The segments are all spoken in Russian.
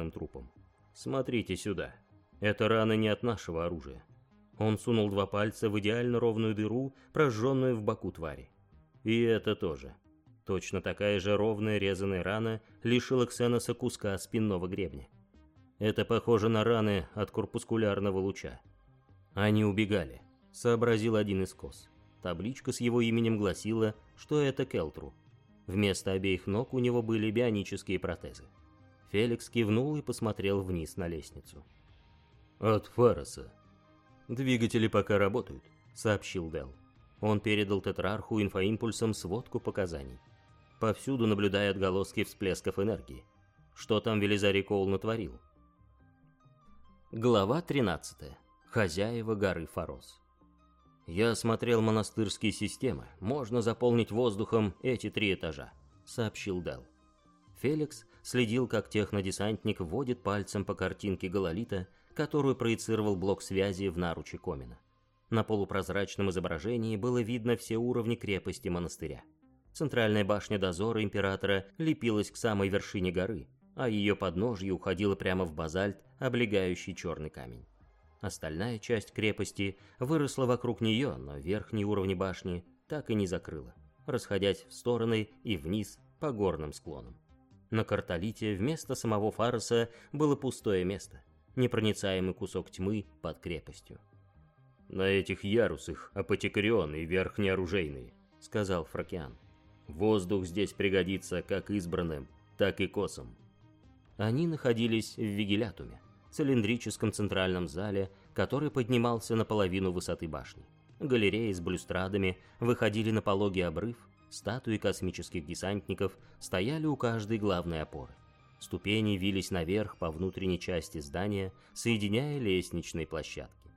разорванным трупом. «Смотрите сюда. Это раны не от нашего оружия». Он сунул два пальца в идеально ровную дыру, прожженную в боку твари. И это тоже. Точно такая же ровная резаная рана лишила Ксеноса куска спинного гребня. Это похоже на раны от корпускулярного луча. Они убегали, сообразил один из кос. Табличка с его именем гласила, что это Келтру. Вместо обеих ног у него были бионические протезы. Феликс кивнул и посмотрел вниз на лестницу. «От Фароса». «Двигатели пока работают», — сообщил Дел. Он передал тетрарху инфоимпульсом сводку показаний. Повсюду наблюдая отголоски всплесков энергии. Что там Велизарий Коул натворил? Глава 13. Хозяева горы Фарос. Я осмотрел монастырские системы. Можно заполнить воздухом эти три этажа, сообщил Дел. Феликс следил, как технодесантник вводит пальцем по картинке гололита, которую проецировал блок связи в наруче Комина. На полупрозрачном изображении было видно все уровни крепости монастыря. Центральная башня дозора императора лепилась к самой вершине горы, а ее подножье уходило прямо в базальт, облегающий черный камень. Остальная часть крепости выросла вокруг нее, но верхние уровни башни так и не закрыла, расходясь в стороны и вниз по горным склонам. На картолите вместо самого Фароса было пустое место, непроницаемый кусок тьмы под крепостью. «На этих ярусах апотекарион и верхние оружейные», — сказал Фракиан. «Воздух здесь пригодится как избранным, так и косам». Они находились в Вигилятуме, цилиндрическом центральном зале, который поднимался на половину высоты башни. Галереи с блюстрадами выходили на пологий обрыв, статуи космических десантников стояли у каждой главной опоры. Ступени вились наверх по внутренней части здания, соединяя лестничные площадки.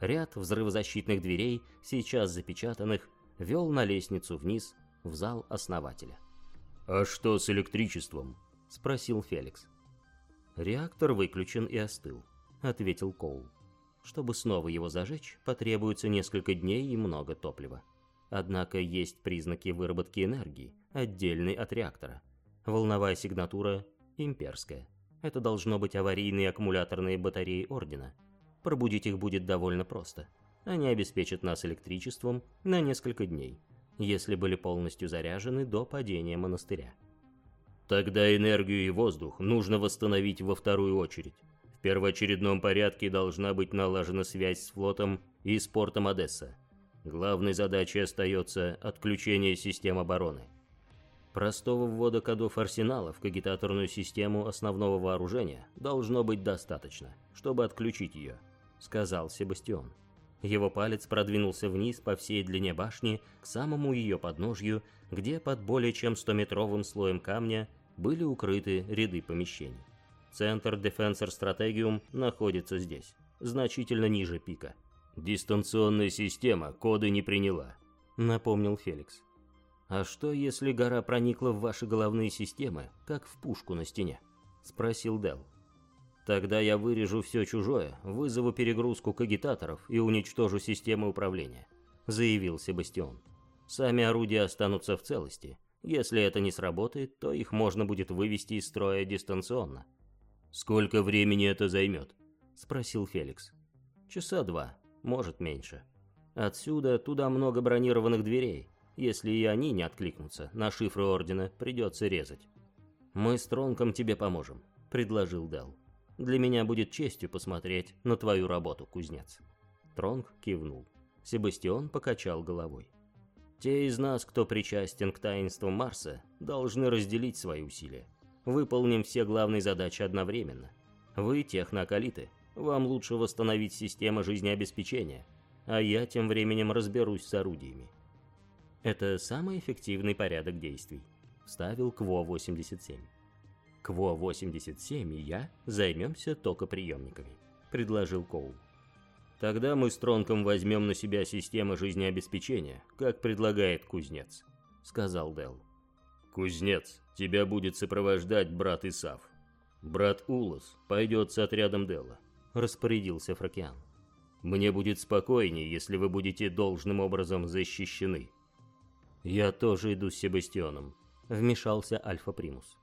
Ряд взрывозащитных дверей, сейчас запечатанных, вел на лестницу вниз, в зал основателя. «А что с электричеством?» — спросил Феликс. «Реактор выключен и остыл», — ответил Коул. «Чтобы снова его зажечь, потребуется несколько дней и много топлива. Однако есть признаки выработки энергии, отдельной от реактора. Волновая сигнатура имперская. Это должно быть аварийные аккумуляторные батареи Ордена. Пробудить их будет довольно просто. Они обеспечат нас электричеством на несколько дней, если были полностью заряжены до падения монастыря. Тогда энергию и воздух нужно восстановить во вторую очередь. В первоочередном порядке должна быть налажена связь с флотом и с портом Одесса. Главной задачей остается отключение систем обороны. Простого ввода кодов арсенала в кагитаторную систему основного вооружения должно быть достаточно, чтобы отключить ее, сказал Себастьон. Его палец продвинулся вниз по всей длине башни к самому ее подножью, где под более чем 100-метровым слоем камня были укрыты ряды помещений. Центр Defensor Strategium находится здесь, значительно ниже пика. «Дистанционная система коды не приняла», — напомнил Феликс. «А что, если гора проникла в ваши головные системы, как в пушку на стене?» — спросил Дел. «Тогда я вырежу все чужое, вызову перегрузку кагитаторов и уничтожу системы управления», — заявил Себастьон. «Сами орудия останутся в целости, если это не сработает, то их можно будет вывести из строя дистанционно. «Сколько времени это займет?» — спросил Феликс. «Часа два, может меньше. Отсюда туда много бронированных дверей. Если и они не откликнутся, на шифры Ордена придется резать». «Мы с Тронком тебе поможем», — предложил Дел. «Для меня будет честью посмотреть на твою работу, кузнец». Тронк кивнул. Себастьон покачал головой. Те из нас, кто причастен к таинствам Марса, должны разделить свои усилия. Выполним все главные задачи одновременно. Вы технокалиты, вам лучше восстановить систему жизнеобеспечения, а я тем временем разберусь с орудиями. Это самый эффективный порядок действий, вставил КВО-87. КВО-87 и я займемся токоприемниками, предложил Коул. Тогда мы с Тронком возьмем на себя систему жизнеобеспечения, как предлагает кузнец», — сказал Дел. «Кузнец, тебя будет сопровождать брат Исав. Брат Улас пойдет с отрядом Дела», — распорядился Фракиан. «Мне будет спокойнее, если вы будете должным образом защищены». «Я тоже иду с Себастьоном», — вмешался Альфа Примус.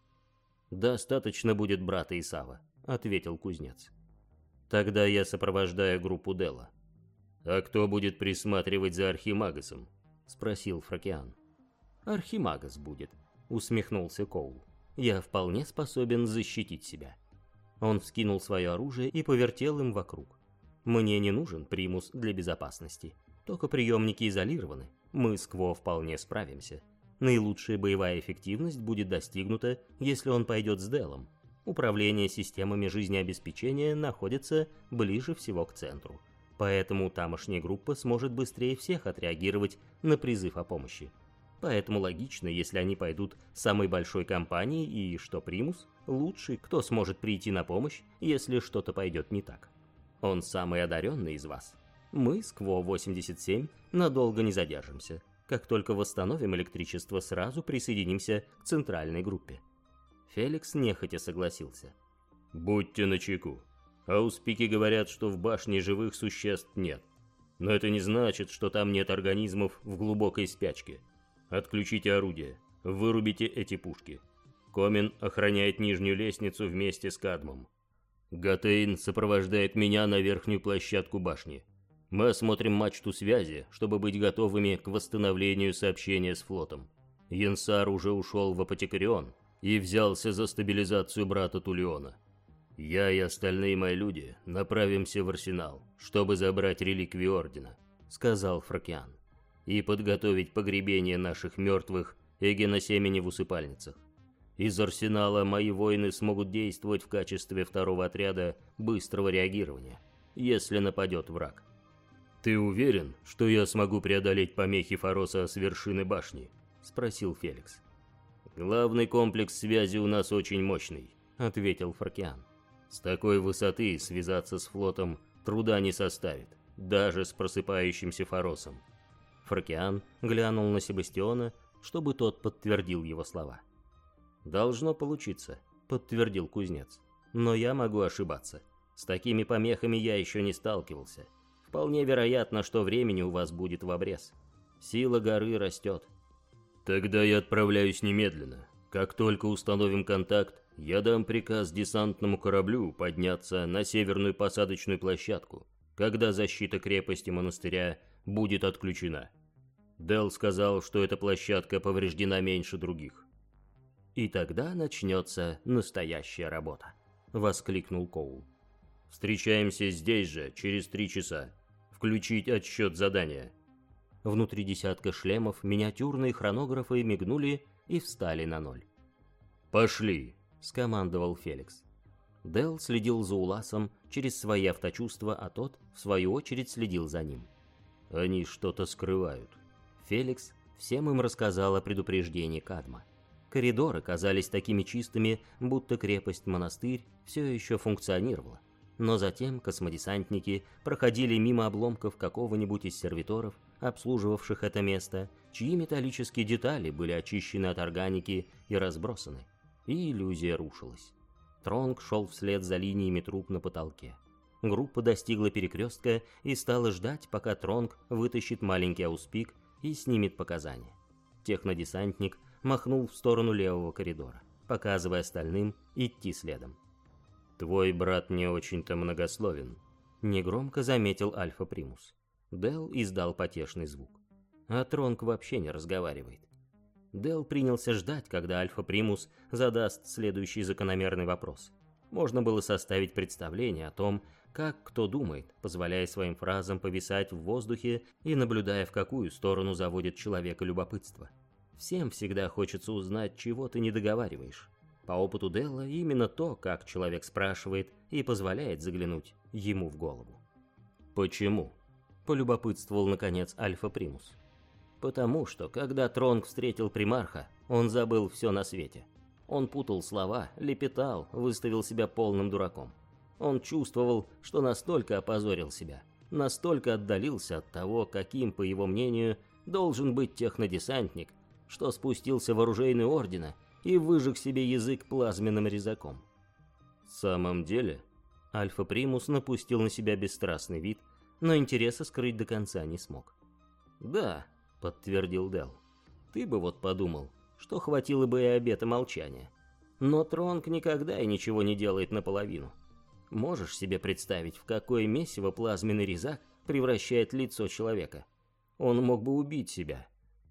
«Достаточно будет брата Исава. ответил кузнец. Тогда я сопровождаю группу Дела. А кто будет присматривать за Архимагасом? спросил Фракиан. Архимагас будет, усмехнулся Коул. Я вполне способен защитить себя. Он вскинул свое оружие и повертел им вокруг. Мне не нужен примус для безопасности. Только приемники изолированы. Мы с Кво вполне справимся. Наилучшая боевая эффективность будет достигнута, если он пойдет с Делом. Управление системами жизнеобеспечения находится ближе всего к центру. Поэтому тамошняя группа сможет быстрее всех отреагировать на призыв о помощи. Поэтому логично, если они пойдут самой большой компанией и, что примус, лучший, кто сможет прийти на помощь, если что-то пойдет не так. Он самый одаренный из вас. Мы с Кво-87 надолго не задержимся. Как только восстановим электричество, сразу присоединимся к центральной группе. Феликс нехотя согласился. «Будьте начеку. Ауспики говорят, что в башне живых существ нет. Но это не значит, что там нет организмов в глубокой спячке. Отключите орудие, вырубите эти пушки. Комин охраняет нижнюю лестницу вместе с Кадмом. Гатейн сопровождает меня на верхнюю площадку башни. Мы осмотрим мачту связи, чтобы быть готовыми к восстановлению сообщения с флотом. Янсар уже ушел в Апотекарион и взялся за стабилизацию брата Тулиона. Я и остальные мои люди направимся в Арсенал, чтобы забрать реликвии Ордена, сказал Фракиан и подготовить погребение наших мертвых и геносемени в усыпальницах. Из арсенала мои воины смогут действовать в качестве второго отряда быстрого реагирования, если нападет враг. «Ты уверен, что я смогу преодолеть помехи Фароса с вершины башни?» – спросил Феликс. «Главный комплекс связи у нас очень мощный», – ответил Фаркиан. «С такой высоты связаться с флотом труда не составит, даже с просыпающимся Фаросом. Фракиан глянул на Себастиона, чтобы тот подтвердил его слова. «Должно получиться», — подтвердил кузнец. «Но я могу ошибаться. С такими помехами я еще не сталкивался. Вполне вероятно, что времени у вас будет в обрез. Сила горы растет». «Тогда я отправляюсь немедленно. Как только установим контакт, я дам приказ десантному кораблю подняться на северную посадочную площадку, когда защита крепости монастыря будет отключена. Дел сказал, что эта площадка повреждена меньше других. «И тогда начнется настоящая работа», — воскликнул Коул. «Встречаемся здесь же, через три часа. Включить отсчет задания». Внутри десятка шлемов миниатюрные хронографы мигнули и встали на ноль. «Пошли», — скомандовал Феликс. Дел следил за Уласом через свои авточувства, а тот, в свою очередь, следил за ним. «Они что-то скрывают», Феликс всем им рассказал о предупреждении Кадма. Коридоры казались такими чистыми, будто крепость-монастырь все еще функционировала. Но затем космодесантники проходили мимо обломков какого-нибудь из сервиторов, обслуживавших это место, чьи металлические детали были очищены от органики и разбросаны. И иллюзия рушилась. Тронг шел вслед за линиями труб на потолке. Группа достигла перекрестка и стала ждать, пока Тронг вытащит маленький ауспик и снимет показания. Технодесантник махнул в сторону левого коридора, показывая остальным идти следом. «Твой брат не очень-то многословен», — негромко заметил Альфа Примус. Дел издал потешный звук. А Тронг вообще не разговаривает. Дел принялся ждать, когда Альфа Примус задаст следующий закономерный вопрос. Можно было составить представление о том, как кто думает, позволяя своим фразам повисать в воздухе и наблюдая, в какую сторону заводит человека любопытство. Всем всегда хочется узнать, чего ты не договариваешь. По опыту Делла именно то, как человек спрашивает, и позволяет заглянуть ему в голову. «Почему?» – полюбопытствовал, наконец, Альфа Примус. «Потому что, когда Тронг встретил примарха, он забыл все на свете. Он путал слова, лепетал, выставил себя полным дураком. Он чувствовал, что настолько опозорил себя, настолько отдалился от того, каким, по его мнению, должен быть технодесантник, что спустился в оружейный ордена и выжег себе язык плазменным резаком. В самом деле, Альфа Примус напустил на себя бесстрастный вид, но интереса скрыть до конца не смог. «Да», — подтвердил Дел, — «ты бы вот подумал, что хватило бы и обета молчания. Но Тронг никогда и ничего не делает наполовину. Можешь себе представить, в какое месиво плазменный резак превращает лицо человека? Он мог бы убить себя.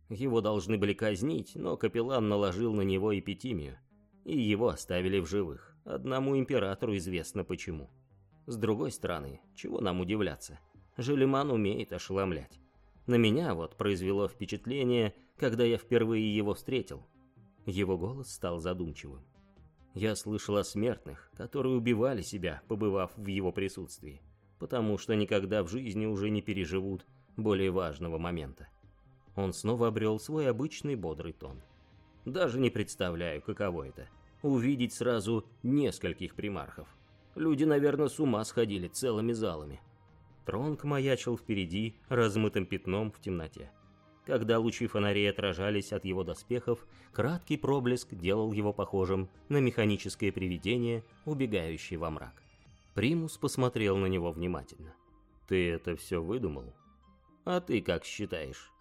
Его должны были казнить, но капеллан наложил на него эпитимию. И его оставили в живых. Одному императору известно почему. С другой стороны, чего нам удивляться? Желеман умеет ошеломлять. На меня вот произвело впечатление, когда я впервые его встретил. Его голос стал задумчивым. Я слышал о смертных, которые убивали себя, побывав в его присутствии, потому что никогда в жизни уже не переживут более важного момента. Он снова обрел свой обычный бодрый тон. Даже не представляю, каково это — увидеть сразу нескольких примархов. Люди, наверное, с ума сходили целыми залами. Тронг маячил впереди размытым пятном в темноте. Когда лучи фонарей отражались от его доспехов, краткий проблеск делал его похожим на механическое привидение, убегающее во мрак. Примус посмотрел на него внимательно. «Ты это все выдумал? А ты как считаешь?»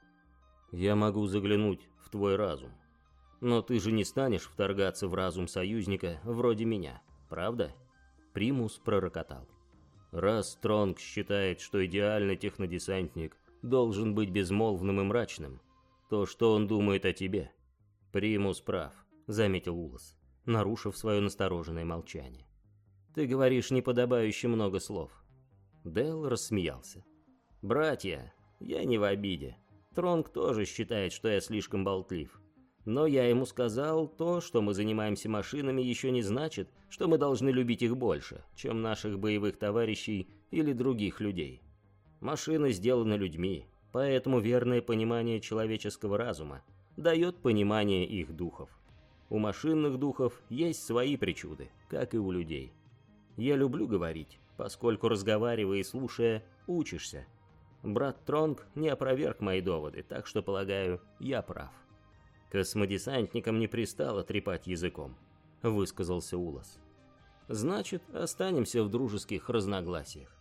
«Я могу заглянуть в твой разум. Но ты же не станешь вторгаться в разум союзника вроде меня, правда?» Примус пророкотал. «Раз Стронг считает, что идеальный технодесантник должен быть безмолвным и мрачным. То, что он думает о тебе. Примус прав, заметил Улас, нарушив свое настороженное молчание. Ты говоришь неподобающе много слов. Дел рассмеялся. Братья, я не в обиде. Тронг тоже считает, что я слишком болтлив. Но я ему сказал, то, что мы занимаемся машинами, еще не значит, что мы должны любить их больше, чем наших боевых товарищей или других людей. Машины сделаны людьми, поэтому верное понимание человеческого разума дает понимание их духов. У машинных духов есть свои причуды, как и у людей. Я люблю говорить, поскольку разговаривая и слушая, учишься. Брат Тронг не опроверг мои доводы, так что, полагаю, я прав. Космодесантникам не пристало трепать языком, высказался Улас. Значит, останемся в дружеских разногласиях.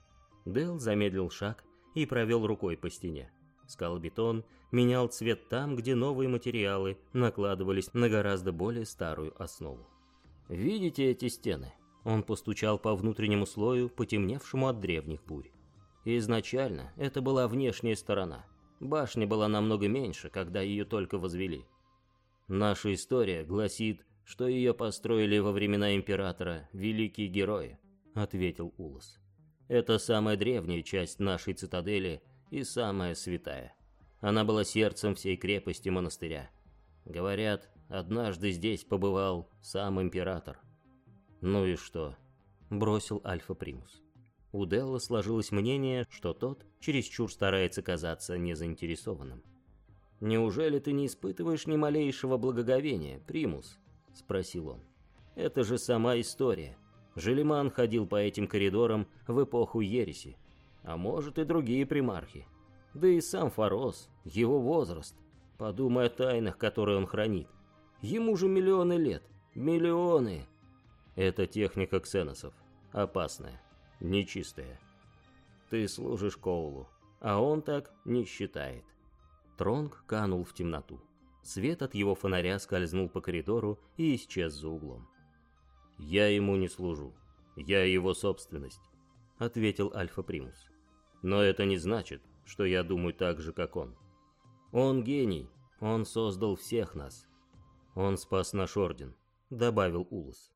Дел замедлил шаг и провел рукой по стене. Скалбетон менял цвет там, где новые материалы накладывались на гораздо более старую основу. «Видите эти стены?» Он постучал по внутреннему слою, потемневшему от древних бурь. Изначально это была внешняя сторона. Башня была намного меньше, когда ее только возвели. Наша история гласит, что ее построили во времена императора великие герои, ответил Улас. Это самая древняя часть нашей цитадели и самая святая. Она была сердцем всей крепости монастыря. Говорят, однажды здесь побывал сам император. Ну и что? Бросил Альфа Примус. У Делла сложилось мнение, что тот чересчур старается казаться незаинтересованным. «Неужели ты не испытываешь ни малейшего благоговения, Примус?» — спросил он. «Это же сама история. Желеман ходил по этим коридорам в эпоху ереси, а может и другие примархи. Да и сам Фарос, его возраст. Подумай о тайнах, которые он хранит. Ему же миллионы лет. Миллионы! Это техника ксеносов. Опасная, нечистая. Ты служишь Коулу, а он так не считает. Тронг канул в темноту. Свет от его фонаря скользнул по коридору и исчез за углом. «Я ему не служу. Я его собственность», — ответил Альфа Примус. «Но это не значит, что я думаю так же, как он. Он гений, он создал всех нас. Он спас наш орден», — добавил Улус.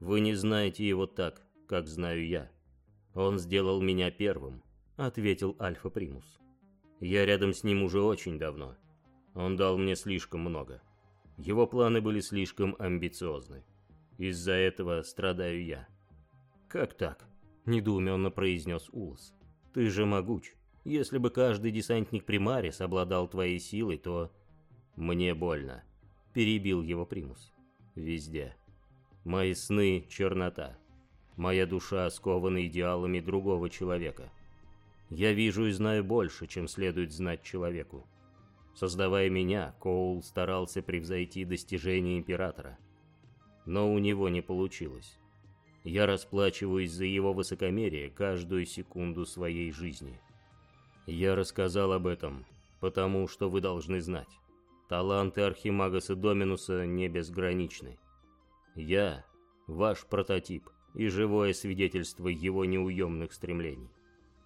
«Вы не знаете его так, как знаю я. Он сделал меня первым», — ответил Альфа Примус. «Я рядом с ним уже очень давно. Он дал мне слишком много. Его планы были слишком амбициозны. Из-за этого страдаю я». «Как так?» — недоуменно произнес Улс. «Ты же могуч. Если бы каждый десантник Примарис обладал твоей силой, то...» «Мне больно», — перебил его Примус. «Везде. Мои сны — чернота. Моя душа скована идеалами другого человека. Я вижу и знаю больше, чем следует знать человеку. Создавая меня, Коул старался превзойти достижения Императора но у него не получилось. Я расплачиваюсь за его высокомерие каждую секунду своей жизни. Я рассказал об этом, потому что вы должны знать. Таланты Архимагаса Доминуса не безграничны. Я — ваш прототип и живое свидетельство его неуемных стремлений.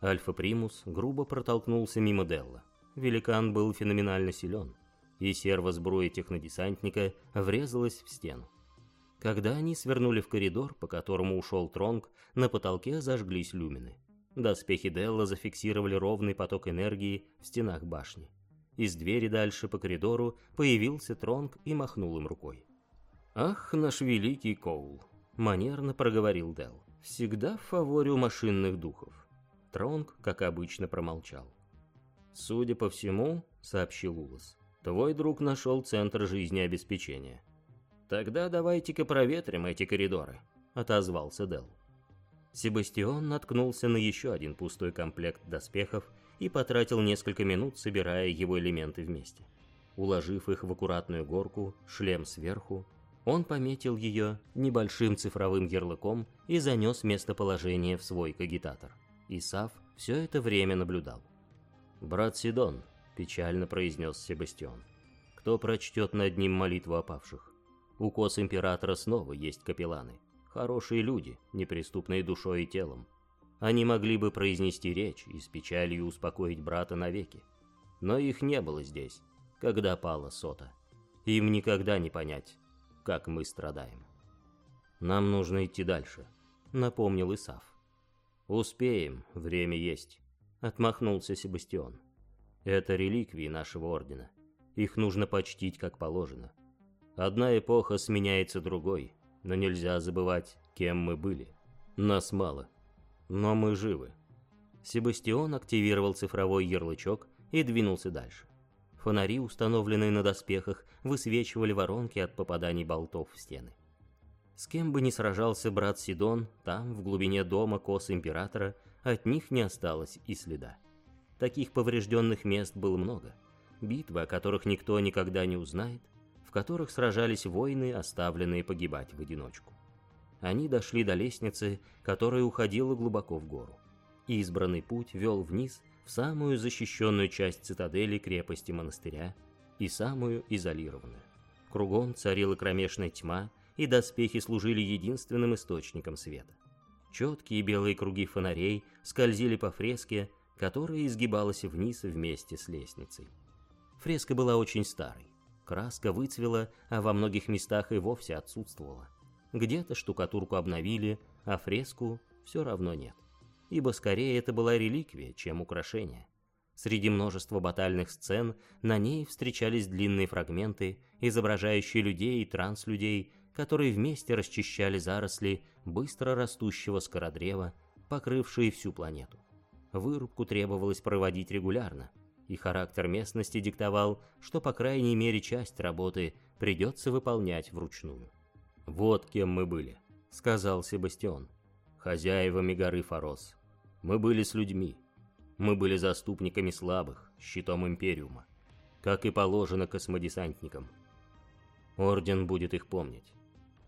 Альфа Примус грубо протолкнулся мимо Делла. Великан был феноменально силен, и сервосброя технодесантника врезалась в стену. Когда они свернули в коридор, по которому ушел Тронг, на потолке зажглись люмины. Доспехи Делла зафиксировали ровный поток энергии в стенах башни. Из двери дальше по коридору появился Тронг и махнул им рукой. «Ах, наш великий Коул!» — манерно проговорил Дел. «Всегда в фаворе у машинных духов». Тронг, как обычно, промолчал. «Судя по всему», — сообщил Улас, — «твой друг нашел центр жизнеобеспечения». «Тогда давайте-ка проветрим эти коридоры», — отозвался Дел. Себастьон наткнулся на еще один пустой комплект доспехов и потратил несколько минут, собирая его элементы вместе. Уложив их в аккуратную горку, шлем сверху, он пометил ее небольшим цифровым ярлыком и занес местоположение в свой кагитатор. Исав все это время наблюдал. «Брат Сидон», — печально произнес Себастьон, — «кто прочтет над ним молитву о павших? Укос Императора снова есть капелланы. Хорошие люди, неприступные душой и телом. Они могли бы произнести речь и с печалью успокоить брата навеки. Но их не было здесь, когда пала сота. Им никогда не понять, как мы страдаем. «Нам нужно идти дальше», — напомнил Исав. «Успеем, время есть», — отмахнулся Себастьон. «Это реликвии нашего ордена. Их нужно почтить как положено. Одна эпоха сменяется другой, но нельзя забывать, кем мы были. Нас мало, но мы живы. Себастьон активировал цифровой ярлычок и двинулся дальше. Фонари, установленные на доспехах, высвечивали воронки от попаданий болтов в стены. С кем бы ни сражался брат Сидон, там, в глубине дома кос Императора, от них не осталось и следа. Таких поврежденных мест было много. Битвы, о которых никто никогда не узнает, которых сражались воины, оставленные погибать в одиночку. Они дошли до лестницы, которая уходила глубоко в гору. Избранный путь вел вниз в самую защищенную часть цитадели крепости монастыря и самую изолированную. Кругом царила кромешная тьма, и доспехи служили единственным источником света. Четкие белые круги фонарей скользили по фреске, которая изгибалась вниз вместе с лестницей. Фреска была очень старой. Краска выцвела, а во многих местах и вовсе отсутствовала. Где-то штукатурку обновили, а фреску все равно нет. Ибо скорее это была реликвия, чем украшение. Среди множества батальных сцен на ней встречались длинные фрагменты, изображающие людей и транслюдей, которые вместе расчищали заросли быстро растущего скородрева, покрывшие всю планету. Вырубку требовалось проводить регулярно, и характер местности диктовал, что по крайней мере часть работы придется выполнять вручную. «Вот кем мы были», — сказал Себастьон, — «хозяевами горы Форос. Мы были с людьми. Мы были заступниками слабых, щитом Империума, как и положено космодесантникам. Орден будет их помнить.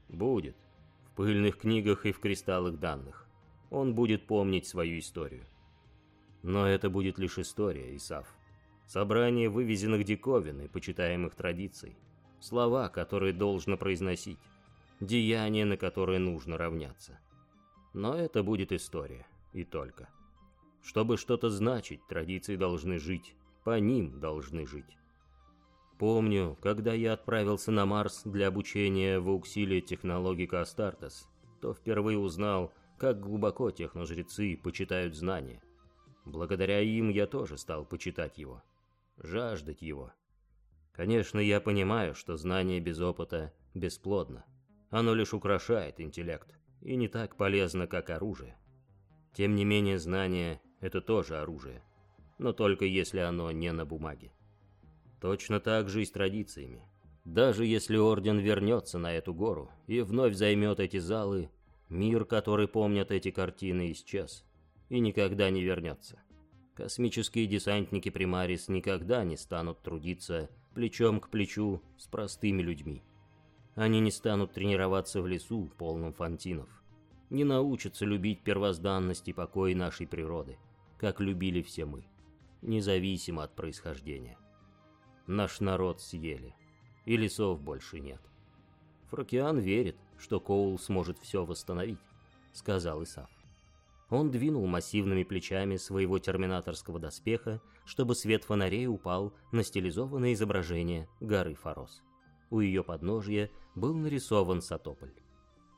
Будет. В пыльных книгах и в кристаллах данных. Он будет помнить свою историю. Но это будет лишь история, Исав собрание вывезенных диковин и почитаемых традиций, слова, которые должно произносить, деяния, на которые нужно равняться. Но это будет история, и только. Чтобы что-то значить, традиции должны жить, по ним должны жить. Помню, когда я отправился на Марс для обучения в ауксиле технологика Астартес, то впервые узнал, как глубоко техножрецы почитают знания. Благодаря им я тоже стал почитать его жаждать его. Конечно, я понимаю, что знание без опыта бесплодно. Оно лишь украшает интеллект и не так полезно, как оружие. Тем не менее, знание — это тоже оружие, но только если оно не на бумаге. Точно так же и с традициями. Даже если Орден вернется на эту гору и вновь займет эти залы, мир, который помнят эти картины, исчез и никогда не вернется. Космические десантники Примарис никогда не станут трудиться плечом к плечу с простыми людьми. Они не станут тренироваться в лесу, полном фантинов. Не научатся любить первозданность и покой нашей природы, как любили все мы, независимо от происхождения. Наш народ съели, и лесов больше нет. Фракиан верит, что Коул сможет все восстановить», — сказал Исаф. Он двинул массивными плечами своего терминаторского доспеха, чтобы свет фонарей упал на стилизованное изображение горы Форос. У ее подножья был нарисован Сатополь.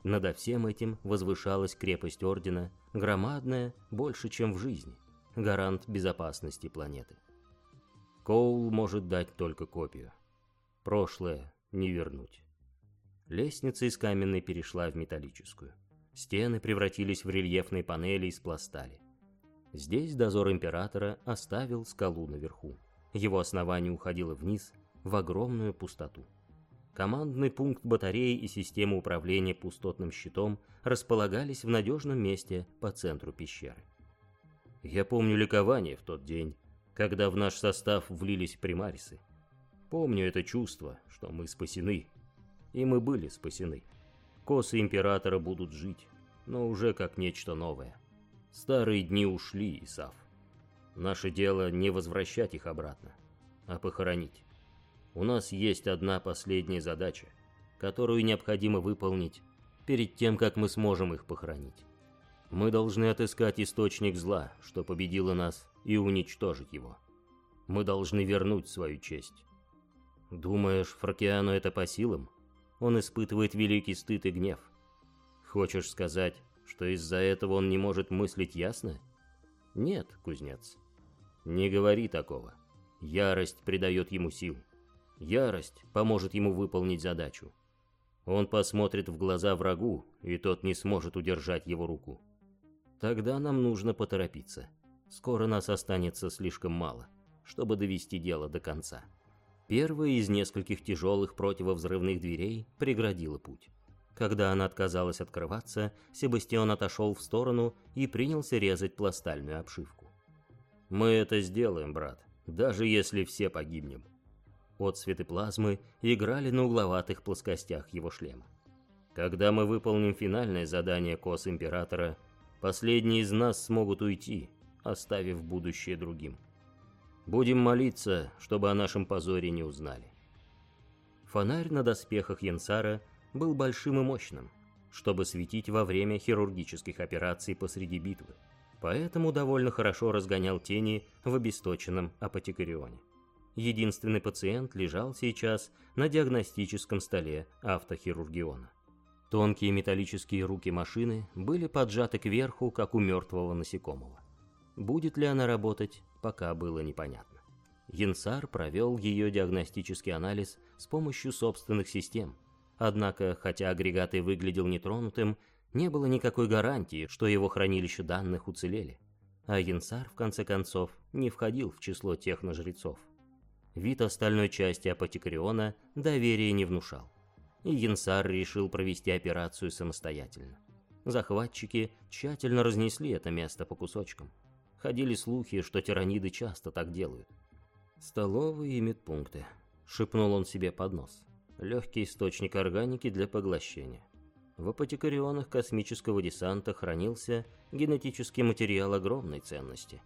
Надо всем этим возвышалась крепость Ордена, громадная, больше, чем в жизни, гарант безопасности планеты. Коул может дать только копию. Прошлое не вернуть. Лестница из каменной перешла в металлическую. Стены превратились в рельефные панели из пластали. Здесь дозор Императора оставил скалу наверху. Его основание уходило вниз, в огромную пустоту. Командный пункт батареи и система управления пустотным щитом располагались в надежном месте по центру пещеры. Я помню ликование в тот день, когда в наш состав влились примарисы. Помню это чувство, что мы спасены. И мы были спасены. Косы Императора будут жить, но уже как нечто новое. Старые дни ушли, Исав. Наше дело не возвращать их обратно, а похоронить. У нас есть одна последняя задача, которую необходимо выполнить перед тем, как мы сможем их похоронить. Мы должны отыскать источник зла, что победило нас, и уничтожить его. Мы должны вернуть свою честь. Думаешь, Фракиану это по силам? Он испытывает великий стыд и гнев. Хочешь сказать, что из-за этого он не может мыслить ясно? Нет, кузнец. Не говори такого. Ярость придает ему сил. Ярость поможет ему выполнить задачу. Он посмотрит в глаза врагу, и тот не сможет удержать его руку. Тогда нам нужно поторопиться. Скоро нас останется слишком мало, чтобы довести дело до конца. Первая из нескольких тяжелых противовзрывных дверей преградила путь. Когда она отказалась открываться, Себастьян отошел в сторону и принялся резать пластальную обшивку. «Мы это сделаем, брат, даже если все погибнем. Отцветы плазмы играли на угловатых плоскостях его шлема. Когда мы выполним финальное задание Кос Императора, последние из нас смогут уйти, оставив будущее другим. Будем молиться, чтобы о нашем позоре не узнали. Фонарь на доспехах Янсара был большим и мощным, чтобы светить во время хирургических операций посреди битвы, поэтому довольно хорошо разгонял тени в обесточенном апотекарионе. Единственный пациент лежал сейчас на диагностическом столе автохирургиона. Тонкие металлические руки машины были поджаты кверху, как у мертвого насекомого. Будет ли она работать, пока было непонятно. Янсар провел ее диагностический анализ с помощью собственных систем. Однако, хотя агрегат и выглядел нетронутым, не было никакой гарантии, что его хранилище данных уцелели. А Янсар, в конце концов, не входил в число техножрецов. Вид остальной части апотекариона доверия не внушал. И Янсар решил провести операцию самостоятельно. Захватчики тщательно разнесли это место по кусочкам. Ходили слухи, что тираниды часто так делают. «Столовые и медпункты», — шепнул он себе под нос. «Легкий источник органики для поглощения». В апотекарионах космического десанта хранился генетический материал огромной ценности.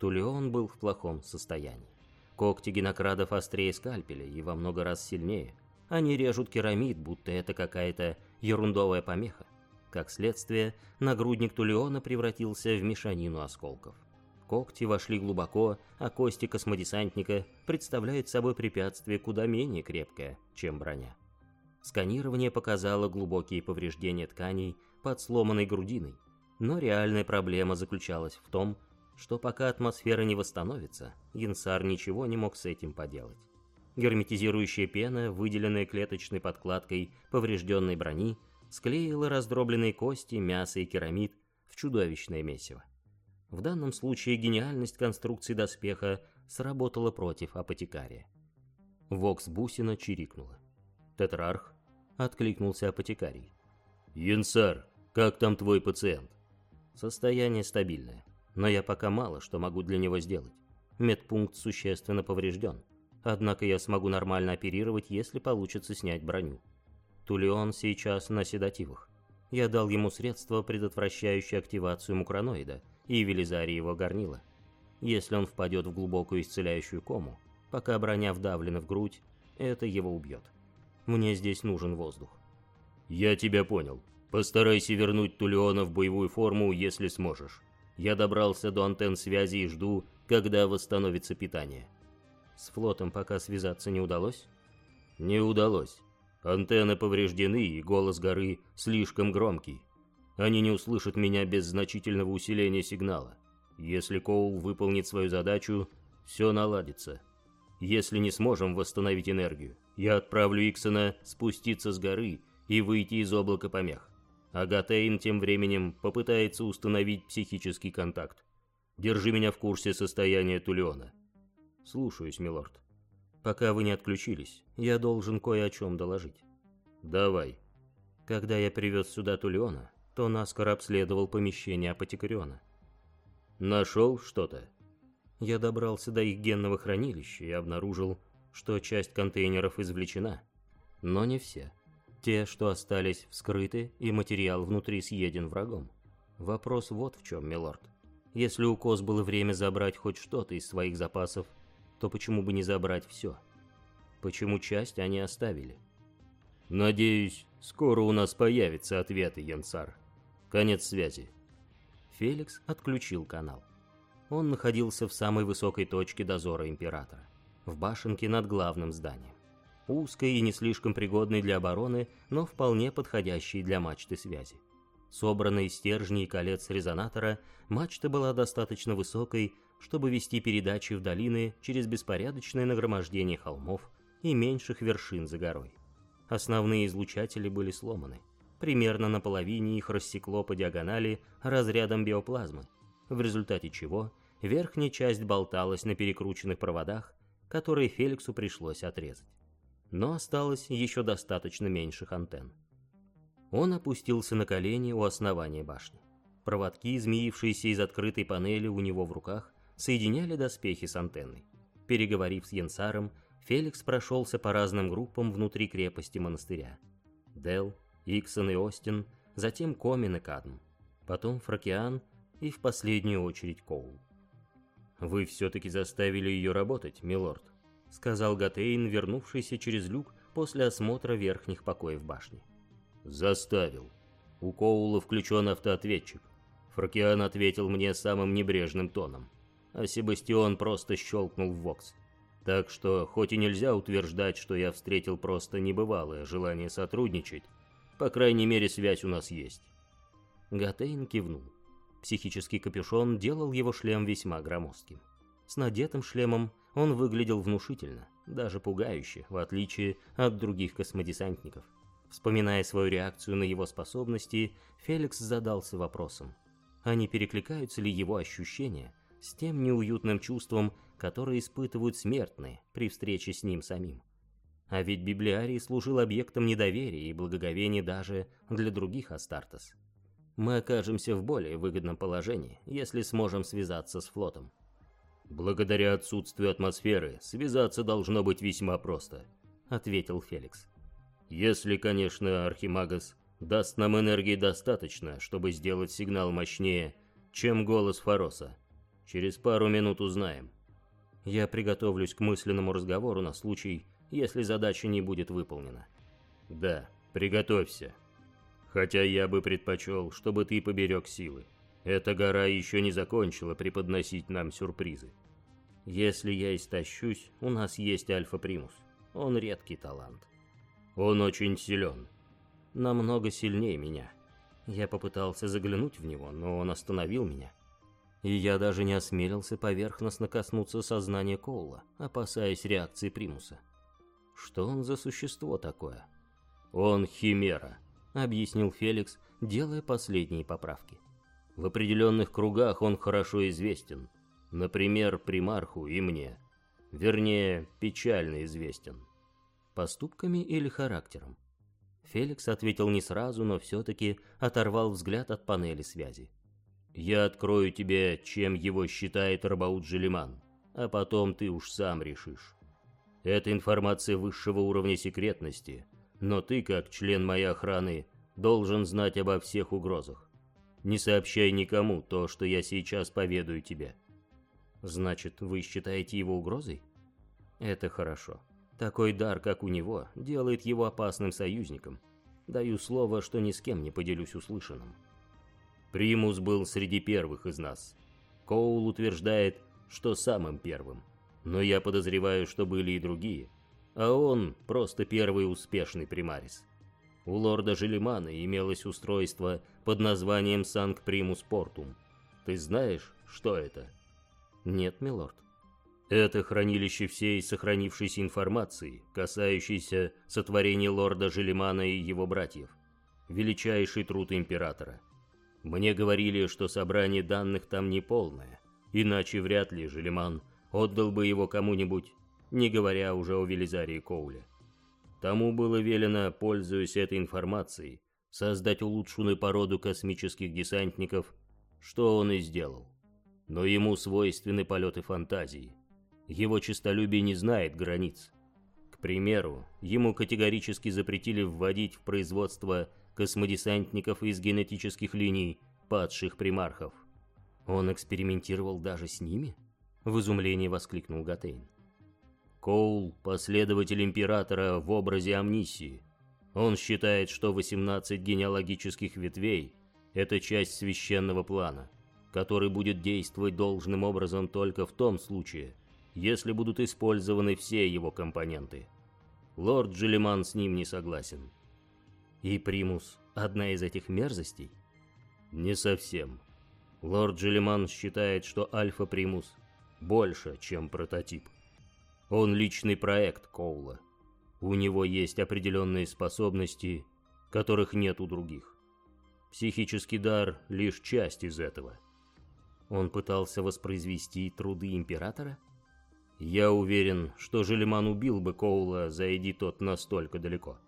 Тулеон был в плохом состоянии. Когти генокрадов острее скальпеля и во много раз сильнее. Они режут керамид, будто это какая-то ерундовая помеха. Как следствие, нагрудник Тулеона превратился в мешанину осколков. Когти вошли глубоко, а кости космодесантника представляют собой препятствие куда менее крепкое, чем броня. Сканирование показало глубокие повреждения тканей под сломанной грудиной, но реальная проблема заключалась в том, что пока атмосфера не восстановится, Янсар ничего не мог с этим поделать. Герметизирующая пена, выделенная клеточной подкладкой поврежденной брони, склеила раздробленные кости, мясо и керамид в чудовищное месиво. В данном случае гениальность конструкции доспеха сработала против апотекария. Вокс-бусина чирикнула. Тетрарх откликнулся апотекарий. «Янсар, как там твой пациент?» «Состояние стабильное но я пока мало что могу для него сделать. Медпункт существенно поврежден. Однако я смогу нормально оперировать, если получится снять броню. Тулеон сейчас на седативах. Я дал ему средство, предотвращающее активацию мукроноида и велизариевого горнила. Если он впадет в глубокую исцеляющую кому, пока броня вдавлена в грудь, это его убьет. Мне здесь нужен воздух. «Я тебя понял. Постарайся вернуть Тулеона в боевую форму, если сможешь. Я добрался до антенн связи и жду, когда восстановится питание». «С флотом пока связаться не удалось?» «Не удалось. Антенны повреждены, и голос горы слишком громкий. Они не услышат меня без значительного усиления сигнала. Если Коул выполнит свою задачу, все наладится. Если не сможем восстановить энергию, я отправлю Иксона спуститься с горы и выйти из облака помех. А Гатейн тем временем попытается установить психический контакт. Держи меня в курсе состояния Тулеона. Слушаюсь, милорд. Пока вы не отключились, я должен кое о чем доложить. Давай. Когда я привез сюда Тулеона, то наскоро обследовал помещение Апотекариона. Нашел что-то? Я добрался до их генного хранилища и обнаружил, что часть контейнеров извлечена, но не все. Те, что остались, вскрыты, и материал внутри съеден врагом. Вопрос вот в чем, милорд. Если у Коз было время забрать хоть что-то из своих запасов, то почему бы не забрать все? Почему часть они оставили? Надеюсь, скоро у нас появятся ответы, Янсар. Конец связи. Феликс отключил канал. Он находился в самой высокой точке дозора Императора, в башенке над главным зданием. Узкой и не слишком пригодной для обороны, но вполне подходящей для мачты связи. Собранной из стержней и колец резонатора, мачта была достаточно высокой, чтобы вести передачи в долины через беспорядочное нагромождение холмов и меньших вершин за горой. Основные излучатели были сломаны. Примерно на половине их рассекло по диагонали разрядом биоплазмы, в результате чего верхняя часть болталась на перекрученных проводах, которые Феликсу пришлось отрезать. Но осталось еще достаточно меньших антенн. Он опустился на колени у основания башни. Проводки, змеившиеся из открытой панели у него в руках, соединяли доспехи с антенной. Переговорив с Янсаром, Феликс прошелся по разным группам внутри крепости монастыря. Дел, Иксон и Остин, затем Комин и Кадм, потом Фракиан и в последнюю очередь Коул. «Вы все-таки заставили ее работать, милорд», — сказал Гатейн, вернувшийся через люк после осмотра верхних покоев башни. «Заставил. У Коула включен автоответчик. Фракиан ответил мне самым небрежным тоном, а Себастьон просто щелкнул в вокс. Так что, хоть и нельзя утверждать, что я встретил просто небывалое желание сотрудничать, по крайней мере, связь у нас есть. Гатейн кивнул. Психический капюшон делал его шлем весьма громоздким. С надетым шлемом он выглядел внушительно, даже пугающе, в отличие от других космодесантников. Вспоминая свою реакцию на его способности, Феликс задался вопросом, а не перекликаются ли его ощущения с тем неуютным чувством, которое испытывают смертные при встрече с ним самим. А ведь библиарий служил объектом недоверия и благоговения даже для других Астартес. Мы окажемся в более выгодном положении, если сможем связаться с флотом. «Благодаря отсутствию атмосферы, связаться должно быть весьма просто», — ответил Феликс. «Если, конечно, Архимагас даст нам энергии достаточно, чтобы сделать сигнал мощнее, чем голос Фароса. Через пару минут узнаем». Я приготовлюсь к мысленному разговору на случай, если задача не будет выполнена. Да, приготовься. Хотя я бы предпочел, чтобы ты поберег силы. Эта гора еще не закончила преподносить нам сюрпризы. Если я истощусь, у нас есть Альфа-Примус. Он редкий талант. Он очень силен. Намного сильнее меня. Я попытался заглянуть в него, но он остановил меня. И я даже не осмелился поверхностно коснуться сознания Коула, опасаясь реакции Примуса. Что он за существо такое? Он химера, объяснил Феликс, делая последние поправки. В определенных кругах он хорошо известен. Например, примарху и мне. Вернее, печально известен. Поступками или характером? Феликс ответил не сразу, но все-таки оторвал взгляд от панели связи. «Я открою тебе, чем его считает Рабаут Желиман, а потом ты уж сам решишь». Это информация высшего уровня секретности, но ты, как член моей охраны, должен знать обо всех угрозах. Не сообщай никому то, что я сейчас поведаю тебе. Значит, вы считаете его угрозой? Это хорошо. Такой дар, как у него, делает его опасным союзником. Даю слово, что ни с кем не поделюсь услышанным. Примус был среди первых из нас. Коул утверждает, что самым первым. Но я подозреваю, что были и другие. А он просто первый успешный примарис. У лорда Желемана имелось устройство под названием Санк Примус Портум. Ты знаешь, что это? Нет, милорд. Это хранилище всей сохранившейся информации, касающейся сотворения лорда Желемана и его братьев. Величайший труд императора. Мне говорили, что собрание данных там неполное, иначе вряд ли Желеман отдал бы его кому-нибудь, не говоря уже о Велизарии Коуле. Тому было велено, пользуясь этой информацией, создать улучшенную породу космических десантников, что он и сделал. Но ему свойственны полеты фантазии. Его честолюбие не знает границ. К примеру, ему категорически запретили вводить в производство космодесантников из генетических линий падших примархов. Он экспериментировал даже с ними? В изумлении воскликнул Гатейн. Коул – последователь императора в образе амнисии. Он считает, что 18 генеалогических ветвей – это часть священного плана, который будет действовать должным образом только в том случае, если будут использованы все его компоненты. Лорд Джелиман с ним не согласен. И примус – одна из этих мерзостей? Не совсем. Лорд Джелиман считает, что Альфа-Примус больше, чем прототип. Он личный проект Коула. У него есть определенные способности, которых нет у других. Психический дар — лишь часть из этого. Он пытался воспроизвести труды Императора? Я уверен, что Желеман убил бы Коула, зайди тот настолько далеко.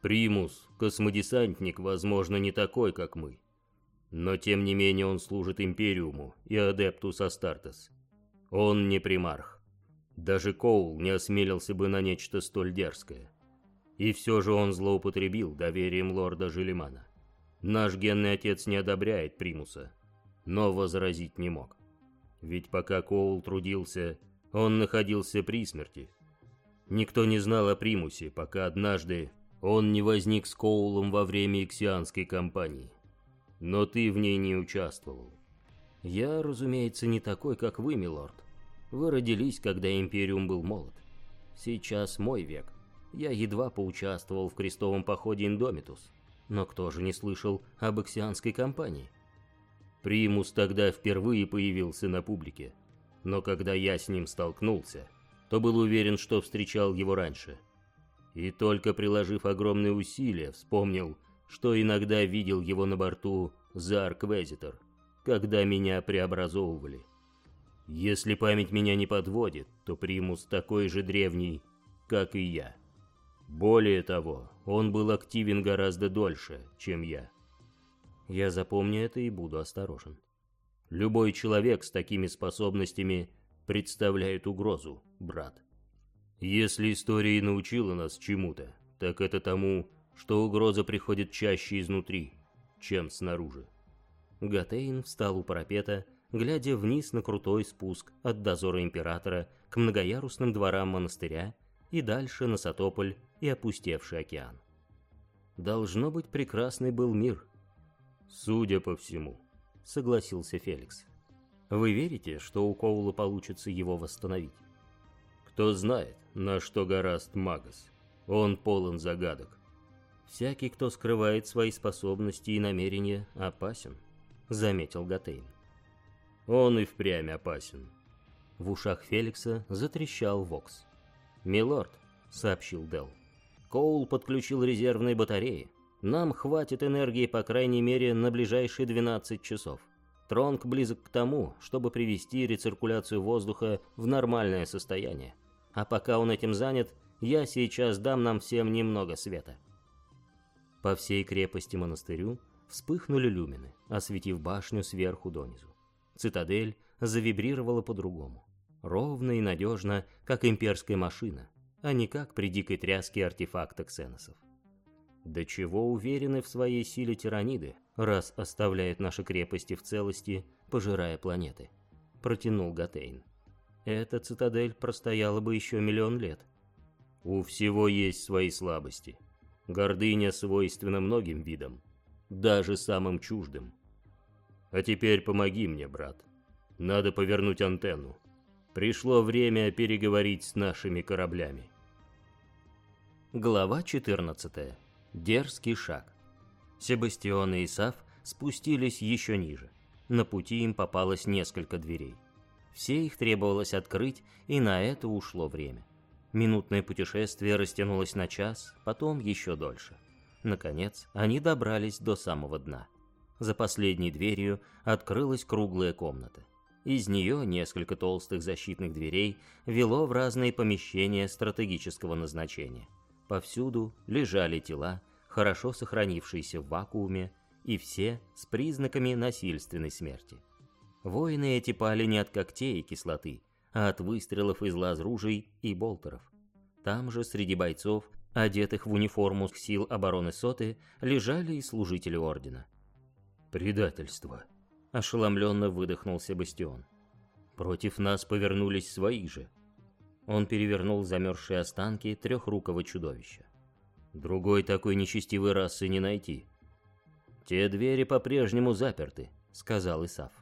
Примус, космодесантник, возможно, не такой, как мы. Но тем не менее он служит Империуму и Адептус Астартес. Он не примарх. Даже Коул не осмелился бы на нечто столь дерзкое. И все же он злоупотребил доверием лорда Жиллимана. Наш генный отец не одобряет примуса, но возразить не мог. Ведь пока Коул трудился, он находился при смерти. Никто не знал о примусе, пока однажды он не возник с Коулом во время иксианской кампании. Но ты в ней не участвовал. Я, разумеется, не такой, как вы, милорд. Вы родились, когда Империум был молод. Сейчас мой век. Я едва поучаствовал в крестовом походе Индомитус. Но кто же не слышал об Эксианской кампании? Примус тогда впервые появился на публике. Но когда я с ним столкнулся, то был уверен, что встречал его раньше. И только приложив огромные усилия, вспомнил, что иногда видел его на борту за Арквезитор, когда меня преобразовывали. Если память меня не подводит, то Примус такой же древний, как и я. Более того, он был активен гораздо дольше, чем я. Я запомню это и буду осторожен. Любой человек с такими способностями представляет угрозу, брат. Если история и научила нас чему-то, так это тому, что угроза приходит чаще изнутри, чем снаружи. Гатейн встал у парапета глядя вниз на крутой спуск от дозора Императора к многоярусным дворам монастыря и дальше на Сатополь и опустевший океан. Должно быть, прекрасный был мир. Судя по всему, согласился Феликс. Вы верите, что у Коула получится его восстановить? Кто знает, на что гораст Магас. Он полон загадок. Всякий, кто скрывает свои способности и намерения, опасен, заметил Гатейн. Он и впрямь опасен. В ушах Феликса затрещал Вокс. «Милорд», — сообщил Дел, — «Коул подключил резервные батареи. Нам хватит энергии, по крайней мере, на ближайшие 12 часов. Тронг близок к тому, чтобы привести рециркуляцию воздуха в нормальное состояние. А пока он этим занят, я сейчас дам нам всем немного света». По всей крепости монастырю вспыхнули люмины, осветив башню сверху донизу. Цитадель завибрировала по-другому. Ровно и надежно, как имперская машина, а не как при дикой тряске артефакта ксеносов. До чего уверены в своей силе тираниды, раз оставляют наши крепости в целости, пожирая планеты? Протянул Гатейн. Эта цитадель простояла бы еще миллион лет. У всего есть свои слабости. Гордыня свойственна многим видам, даже самым чуждым. А теперь помоги мне, брат. Надо повернуть антенну. Пришло время переговорить с нашими кораблями. Глава 14. Дерзкий шаг. Себастьон и Исаф спустились еще ниже. На пути им попалось несколько дверей. Все их требовалось открыть, и на это ушло время. Минутное путешествие растянулось на час, потом еще дольше. Наконец, они добрались до самого дна. За последней дверью открылась круглая комната. Из нее несколько толстых защитных дверей вело в разные помещения стратегического назначения. Повсюду лежали тела, хорошо сохранившиеся в вакууме, и все с признаками насильственной смерти. Воины эти пали не от когтей и кислоты, а от выстрелов из лаз-ружей и болтеров. Там же среди бойцов, одетых в униформу сил обороны Соты, лежали и служители Ордена. «Предательство», — ошеломленно выдохнул Себастьон. «Против нас повернулись свои же». Он перевернул замерзшие останки трехрукого чудовища. «Другой такой нечестивой расы не найти». «Те двери по-прежнему заперты», — сказал Исаф.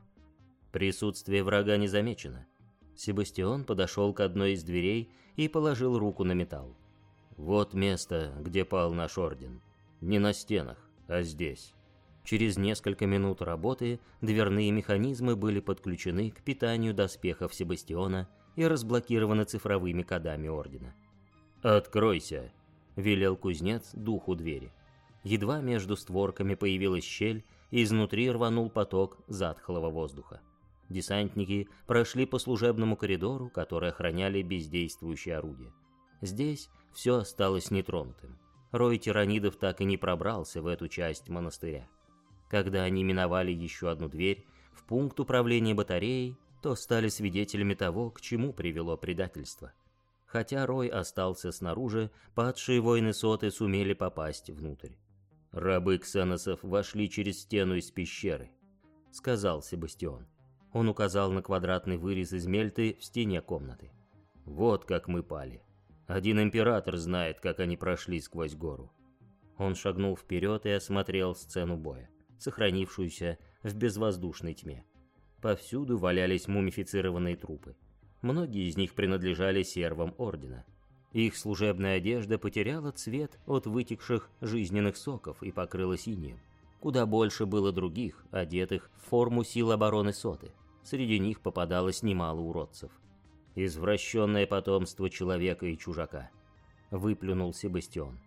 Присутствие врага не замечено. Себастьон подошел к одной из дверей и положил руку на металл. «Вот место, где пал наш орден. Не на стенах, а здесь». Через несколько минут работы дверные механизмы были подключены к питанию доспехов Себастьона и разблокированы цифровыми кодами Ордена. «Откройся!» — велел кузнец духу двери. Едва между створками появилась щель, и изнутри рванул поток затхлого воздуха. Десантники прошли по служебному коридору, который охраняли бездействующие орудия. Здесь все осталось нетронутым. Рой тиранидов так и не пробрался в эту часть монастыря. Когда они миновали еще одну дверь в пункт управления батареей, то стали свидетелями того, к чему привело предательство. Хотя Рой остался снаружи, падшие воины Соты сумели попасть внутрь. «Рабы ксеносов вошли через стену из пещеры», — сказал Себастьон. Он указал на квадратный вырез из мельты в стене комнаты. «Вот как мы пали. Один император знает, как они прошли сквозь гору». Он шагнул вперед и осмотрел сцену боя сохранившуюся в безвоздушной тьме. Повсюду валялись мумифицированные трупы. Многие из них принадлежали сервам Ордена. Их служебная одежда потеряла цвет от вытекших жизненных соков и покрылась инеем. Куда больше было других, одетых в форму сил обороны Соты. Среди них попадалось немало уродцев. Извращенное потомство человека и чужака. Выплюнул Себастьон.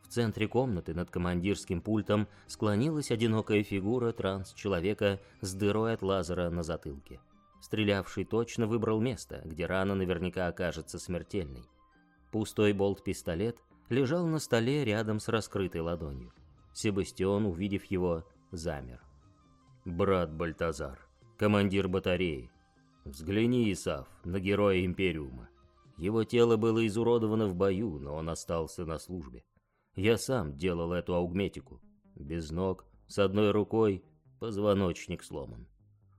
В центре комнаты над командирским пультом склонилась одинокая фигура транс-человека с дырой от лазера на затылке. Стрелявший точно выбрал место, где рана наверняка окажется смертельной. Пустой болт-пистолет лежал на столе рядом с раскрытой ладонью. Себастьон, увидев его, замер. «Брат Бальтазар, командир батареи, взгляни, Исаф, на героя Империума. Его тело было изуродовано в бою, но он остался на службе. Я сам делал эту аугметику. Без ног, с одной рукой, позвоночник сломан.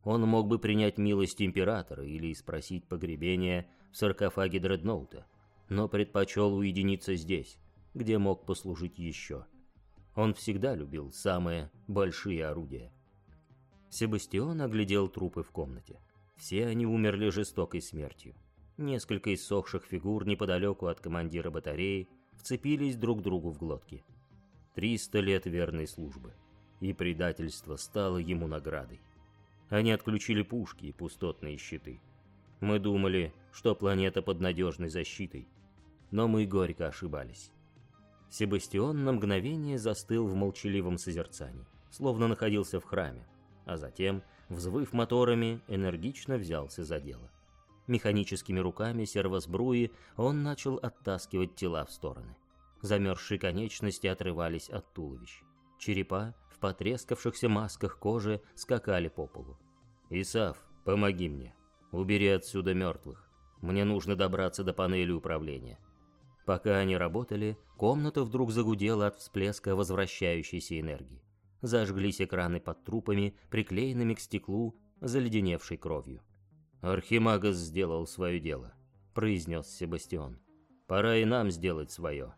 Он мог бы принять милость императора или спросить погребение в саркофаге дредноута, но предпочел уединиться здесь, где мог послужить еще. Он всегда любил самые большие орудия. Себастьон оглядел трупы в комнате. Все они умерли жестокой смертью. Несколько иссохших фигур неподалеку от командира батареи вцепились друг другу в глотки. Триста лет верной службы, и предательство стало ему наградой. Они отключили пушки и пустотные щиты. Мы думали, что планета под надежной защитой, но мы горько ошибались. Себастьон на мгновение застыл в молчаливом созерцании, словно находился в храме, а затем, взвыв моторами, энергично взялся за дело. Механическими руками сервосбруи он начал оттаскивать тела в стороны. Замерзшие конечности отрывались от туловищ. Черепа в потрескавшихся масках кожи скакали по полу. «Исаф, помоги мне. Убери отсюда мертвых. Мне нужно добраться до панели управления». Пока они работали, комната вдруг загудела от всплеска возвращающейся энергии. Зажглись экраны под трупами, приклеенными к стеклу, заледеневшей кровью. «Архимагас сделал свое дело», — произнес Себастьон. «Пора и нам сделать свое».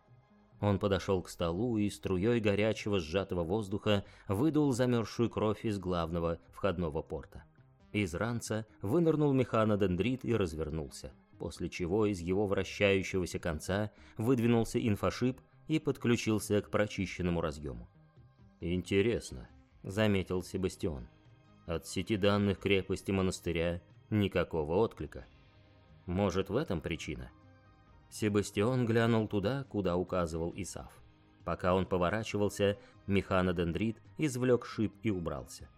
Он подошел к столу и струей горячего сжатого воздуха выдул замерзшую кровь из главного входного порта. Из ранца вынырнул механодендрит и развернулся, после чего из его вращающегося конца выдвинулся инфошип и подключился к прочищенному разъему. «Интересно», — заметил Себастьон. «От сети данных крепости монастыря никакого отклика. Может, в этом причина?» Себастьон глянул туда, куда указывал Исаф. Пока он поворачивался, механодендрит извлек шип и убрался.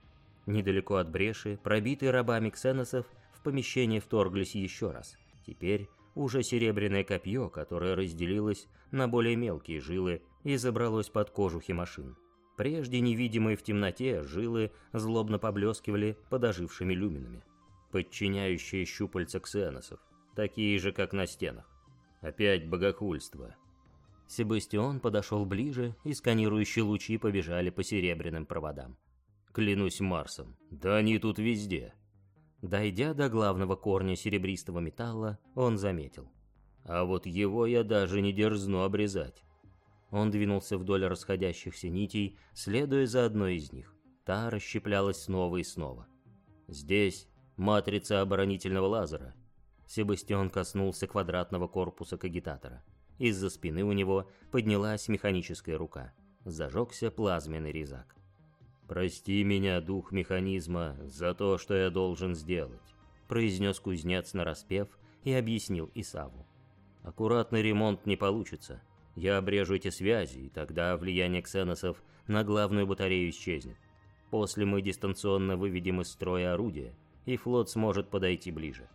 Недалеко от бреши, пробитые рабами ксеносов, в помещение вторглись еще раз. Теперь уже серебряное копье, которое разделилось на более мелкие жилы и забралось под кожухи машин. Прежде невидимые в темноте жилы злобно поблескивали под ожившими люминами, подчиняющие щупальца ксеносов, такие же, как на стенах. Опять богохульство. Себастьон подошел ближе, и сканирующие лучи побежали по серебряным проводам. Клянусь Марсом, да они тут везде. Дойдя до главного корня серебристого металла, он заметил. А вот его я даже не дерзну обрезать. Он двинулся вдоль расходящихся нитей, следуя за одной из них. Та расщеплялась снова и снова. Здесь матрица оборонительного лазера, Себастьян коснулся квадратного корпуса кагитатора. Из-за спины у него поднялась механическая рука. Зажегся плазменный резак. «Прости меня, дух механизма, за то, что я должен сделать», произнес кузнец нараспев и объяснил Исаву. «Аккуратный ремонт не получится. Я обрежу эти связи, и тогда влияние ксеносов на главную батарею исчезнет. После мы дистанционно выведем из строя орудия, и флот сможет подойти ближе.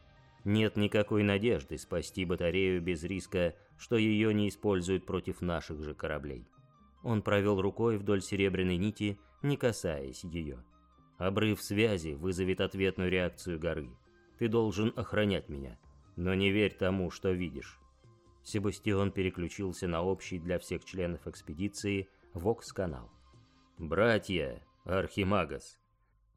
Нет никакой надежды спасти батарею без риска, что ее не используют против наших же кораблей. Он провел рукой вдоль серебряной нити, не касаясь ее. Обрыв связи вызовет ответную реакцию горы. Ты должен охранять меня, но не верь тому, что видишь. Себастьон переключился на общий для всех членов экспедиции Вокс-канал. «Братья, Архимагас,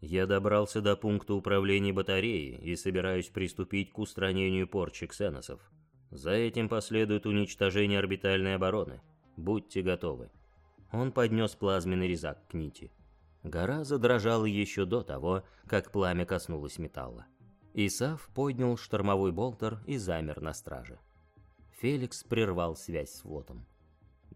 я добрался до пункта управления батареей и собираюсь приступить к устранению порчи ксеносов. За этим последует уничтожение орбитальной обороны. Будьте готовы. Он поднес плазменный резак к нити. Гора задрожала еще до того, как пламя коснулось металла. Исав поднял штормовой болтер и замер на страже. Феликс прервал связь с флотом.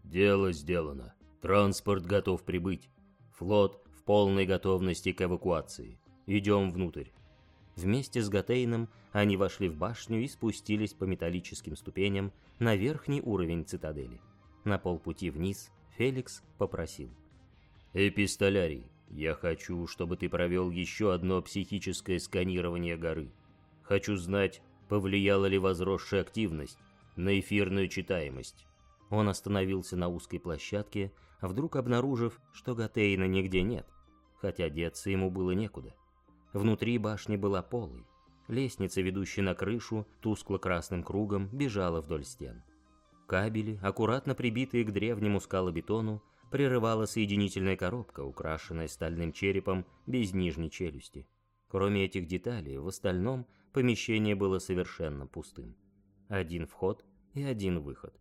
«Дело сделано. Транспорт готов прибыть. Флот полной готовности к эвакуации. Идем внутрь». Вместе с Гатейном они вошли в башню и спустились по металлическим ступеням на верхний уровень цитадели. На полпути вниз Феликс попросил. «Эпистолярий, я хочу, чтобы ты провел еще одно психическое сканирование горы. Хочу знать, повлияла ли возросшая активность на эфирную читаемость». Он остановился на узкой площадке, вдруг обнаружив, что Гатейна нигде нет хотя деться ему было некуда. Внутри башни была полой. Лестница, ведущая на крышу, тускло-красным кругом, бежала вдоль стен. Кабели, аккуратно прибитые к древнему скалобетону, прерывала соединительная коробка, украшенная стальным черепом без нижней челюсти. Кроме этих деталей, в остальном помещение было совершенно пустым. Один вход и один выход.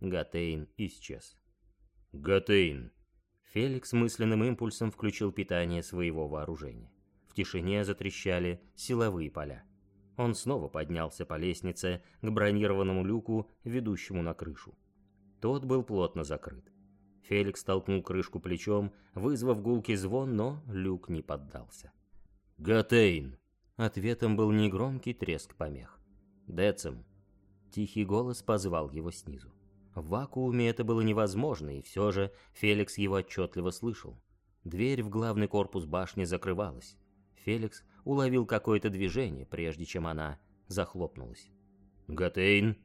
Гатейн исчез. «Гатейн!» Феликс мысленным импульсом включил питание своего вооружения. В тишине затрещали силовые поля. Он снова поднялся по лестнице к бронированному люку, ведущему на крышу. Тот был плотно закрыт. Феликс толкнул крышку плечом, вызвав гулкий звон, но люк не поддался. «Гатейн!» Ответом был негромкий треск помех. «Децим!» Тихий голос позвал его снизу. В вакууме это было невозможно, и все же Феликс его отчетливо слышал. Дверь в главный корпус башни закрывалась. Феликс уловил какое-то движение, прежде чем она захлопнулась. «Гатейн?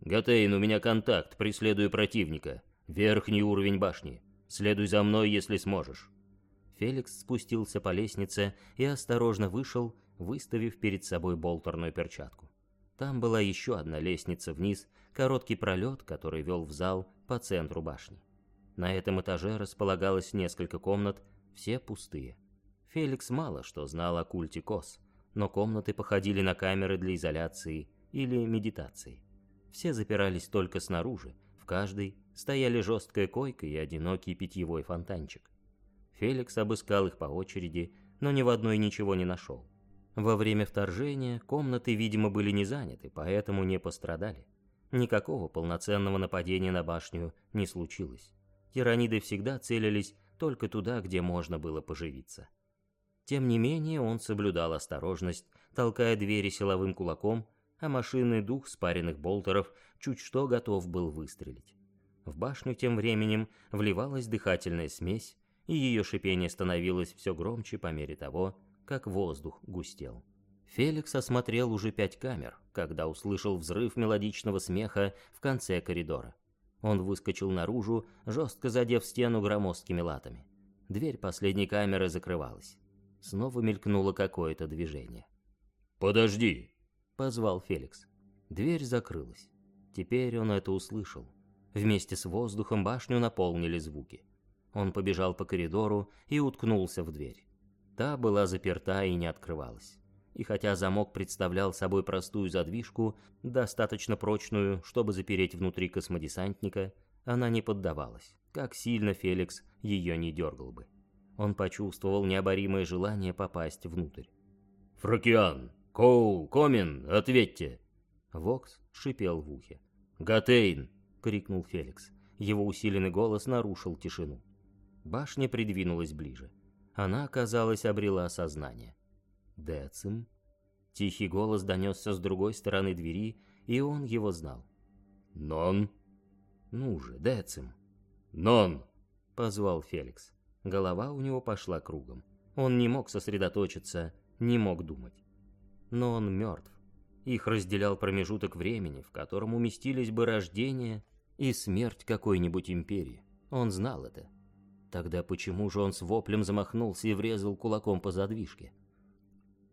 Гатейн, у меня контакт, преследую противника. Верхний уровень башни. Следуй за мной, если сможешь». Феликс спустился по лестнице и осторожно вышел, выставив перед собой болтерную перчатку. Там была еще одна лестница вниз, короткий пролет, который вел в зал по центру башни. На этом этаже располагалось несколько комнат, все пустые. Феликс мало что знал о культе Кос, но комнаты походили на камеры для изоляции или медитации. Все запирались только снаружи, В каждой стояли жесткая койка и одинокий питьевой фонтанчик. Феликс обыскал их по очереди, но ни в одной ничего не нашел. Во время вторжения комнаты, видимо, были не заняты, поэтому не пострадали. Никакого полноценного нападения на башню не случилось. Тираниды всегда целились только туда, где можно было поживиться. Тем не менее, он соблюдал осторожность, толкая двери силовым кулаком, а машинный дух спаренных болтеров чуть что готов был выстрелить. В башню тем временем вливалась дыхательная смесь, и ее шипение становилось все громче по мере того, как воздух густел. Феликс осмотрел уже пять камер, когда услышал взрыв мелодичного смеха в конце коридора. Он выскочил наружу, жестко задев стену громоздкими латами. Дверь последней камеры закрывалась. Снова мелькнуло какое-то движение. «Подожди!» — позвал Феликс. Дверь закрылась. Теперь он это услышал. Вместе с воздухом башню наполнили звуки. Он побежал по коридору и уткнулся в дверь. Та была заперта и не открывалась. И хотя замок представлял собой простую задвижку, достаточно прочную, чтобы запереть внутри космодесантника, она не поддавалась, как сильно Феликс ее не дергал бы. Он почувствовал необоримое желание попасть внутрь. «Фракиан! Коул! Комин! Ответьте!» Вокс шипел в ухе. «Гатейн!» — крикнул Феликс. Его усиленный голос нарушил тишину. Башня придвинулась ближе она, казалось, обрела сознание. «Децим?» Тихий голос донесся с другой стороны двери, и он его знал. «Нон?» «Ну же, Децим!» «Нон!» — позвал Феликс. Голова у него пошла кругом. Он не мог сосредоточиться, не мог думать. Но он мертв. Их разделял промежуток времени, в котором уместились бы рождение и смерть какой-нибудь империи. Он знал это. Тогда почему же он с воплем замахнулся и врезал кулаком по задвижке?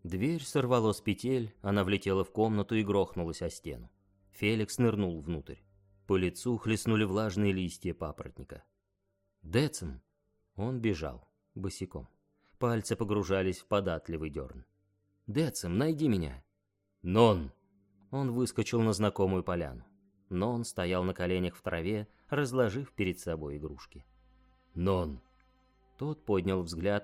Дверь сорвало с петель, она влетела в комнату и грохнулась о стену. Феликс нырнул внутрь. По лицу хлестнули влажные листья папоротника. «Децим!» Он бежал, босиком. Пальцы погружались в податливый дерн. «Децим, найди меня!» «Нон!» Он выскочил на знакомую поляну. Нон стоял на коленях в траве, разложив перед собой игрушки. Нон. Тот поднял взгляд